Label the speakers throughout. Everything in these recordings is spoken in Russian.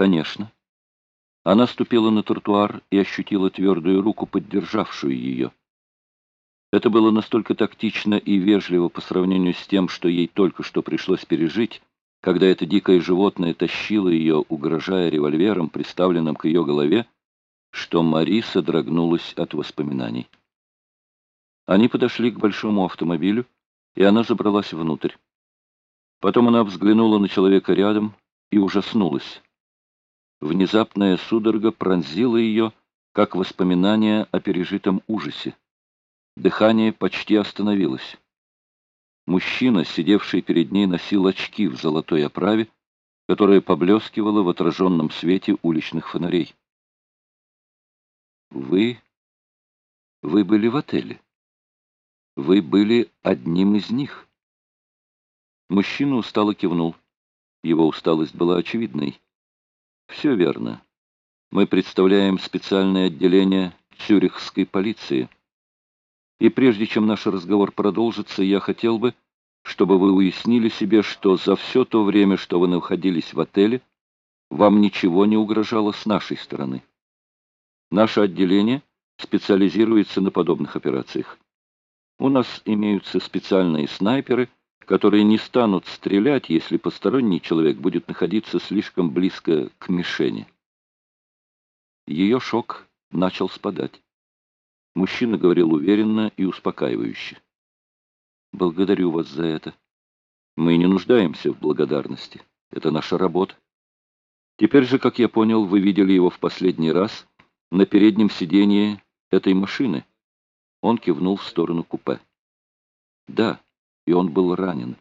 Speaker 1: Конечно. Она ступила на тротуар и ощутила твердую руку, поддержавшую ее. Это было настолько тактично и вежливо по сравнению с тем, что ей только что пришлось пережить, когда это дикое животное тащило ее, угрожая револьвером, приставленным к ее голове, что Мари содрогнулась от воспоминаний. Они подошли к большому автомобилю, и она забралась внутрь. Потом она взглянула на человека рядом и ужаснулась. Внезапная судорога пронзила ее, как воспоминание о пережитом ужасе. Дыхание почти остановилось. Мужчина, сидевший перед ней, носил очки в золотой оправе, которая поблескивала в отраженном свете уличных фонарей. «Вы... вы были в отеле. Вы были одним из них». Мужчина устало кивнул. Его усталость была очевидной. «Все верно. Мы представляем специальное отделение Цюрихской полиции». И прежде чем наш разговор продолжится, я хотел бы, чтобы вы уяснили себе, что за все то время, что вы находились в отеле, вам ничего не угрожало с нашей стороны. Наше отделение специализируется на подобных операциях. У нас имеются специальные снайперы, которые не станут стрелять, если посторонний человек будет находиться слишком близко к мишени. Ее шок начал спадать. Мужчина говорил уверенно и успокаивающе. «Благодарю вас за это. Мы не нуждаемся в благодарности. Это наша работа. Теперь же, как я понял, вы видели его в последний раз на переднем сиденье этой машины». Он кивнул в сторону купе. «Да, и он был ранен.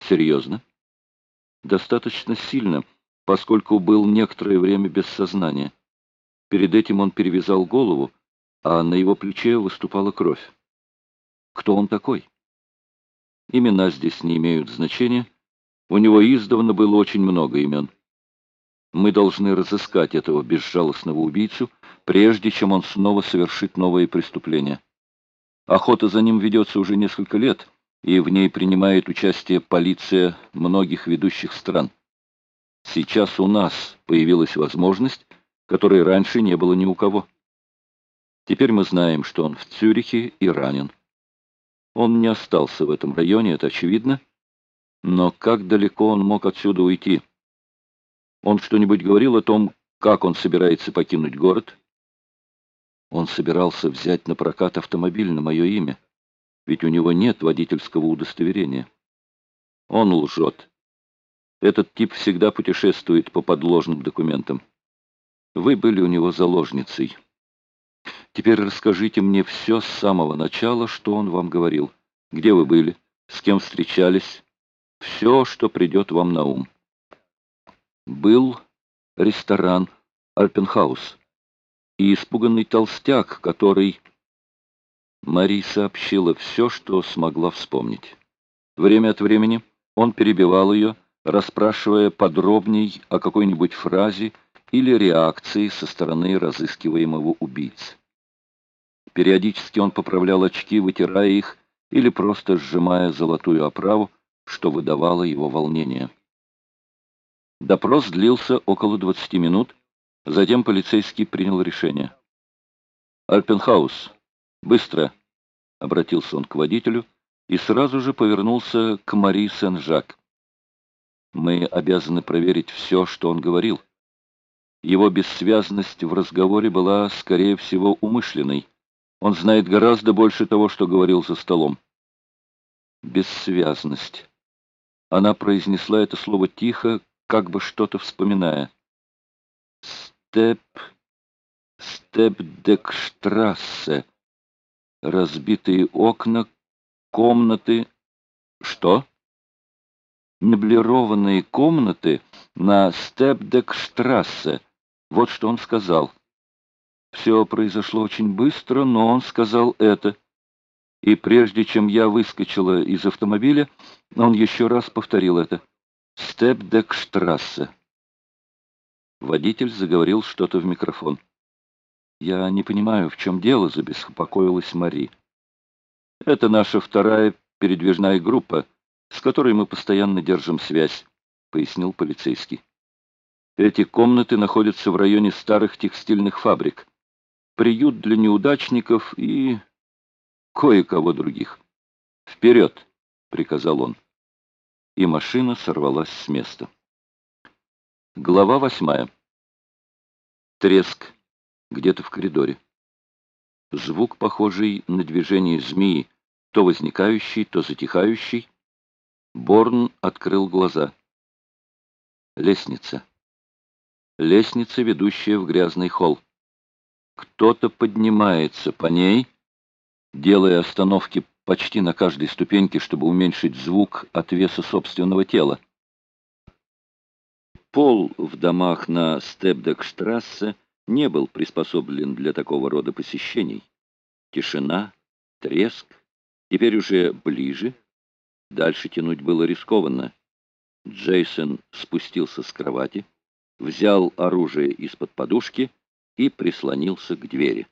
Speaker 1: Серьезно?» «Достаточно сильно, поскольку был некоторое время без сознания. Перед этим он перевязал голову, а на его плече выступала кровь. Кто он такой? Имена здесь не имеют значения. У него издавна было очень много имен. Мы должны разыскать этого безжалостного убийцу, прежде чем он снова совершит новые преступления. Охота за ним ведется уже несколько лет, и в ней принимает участие полиция многих ведущих стран. Сейчас у нас появилась возможность, которой раньше не было ни у кого. Теперь мы знаем, что он в Цюрихе и ранен. Он не остался в этом районе, это очевидно. Но как далеко он мог отсюда уйти? Он что-нибудь говорил о том, как он собирается покинуть город? Он собирался взять на прокат автомобиль на мое имя, ведь у него нет водительского удостоверения. Он лжет. Этот тип всегда путешествует по подложным документам. Вы были у него заложницей. Теперь расскажите мне все с самого начала, что он вам говорил. Где вы были? С кем встречались? Все, что придет вам на ум. Был ресторан Альпенхаус и испуганный толстяк, который... Мари сообщила все, что смогла вспомнить. Время от времени он перебивал ее, расспрашивая подробней о какой-нибудь фразе или реакции со стороны разыскиваемого убийцы. Периодически он поправлял очки, вытирая их или просто сжимая золотую оправу, что выдавало его волнение. Допрос длился около 20 минут, затем полицейский принял решение. «Альпенхаус, быстро!» — обратился он к водителю и сразу же повернулся к Мари Сен-Жак. «Мы обязаны проверить все, что он говорил. Его бессвязность в разговоре была, скорее всего, умышленной. Он знает гораздо больше того, что говорил за столом. Бессвязность. Она произнесла это слово тихо, как бы что-то вспоминая. Степ... Степдекштрассе. Разбитые окна, комнаты... Что? Меблированные комнаты на Степдекштрассе. Вот что он сказал. Все произошло очень быстро, но он сказал это. И прежде чем я выскочила из автомобиля, он еще раз повторил это. «Степдекштрассе». Водитель заговорил что-то в микрофон. «Я не понимаю, в чем дело», — забеспокоилась Мари. «Это наша вторая передвижная группа, с которой мы постоянно держим связь», — пояснил полицейский. Эти комнаты находятся в районе старых текстильных фабрик. Приют для неудачников и кое-кого других. «Вперед!» — приказал он. И машина сорвалась с места. Глава восьмая. Треск. Где-то в коридоре. Звук, похожий на движение змеи, то возникающий, то затихающий. Борн открыл глаза. Лестница. Лестница, ведущая в грязный холл. Кто-то поднимается по ней, делая остановки почти на каждой ступеньке, чтобы уменьшить звук от веса собственного тела. Пол в домах на Стебдекштрассе не был приспособлен для такого рода посещений. Тишина, треск, теперь уже ближе. Дальше тянуть было рискованно. Джейсон спустился с кровати, взял оружие из-под подушки и прислонился к двери.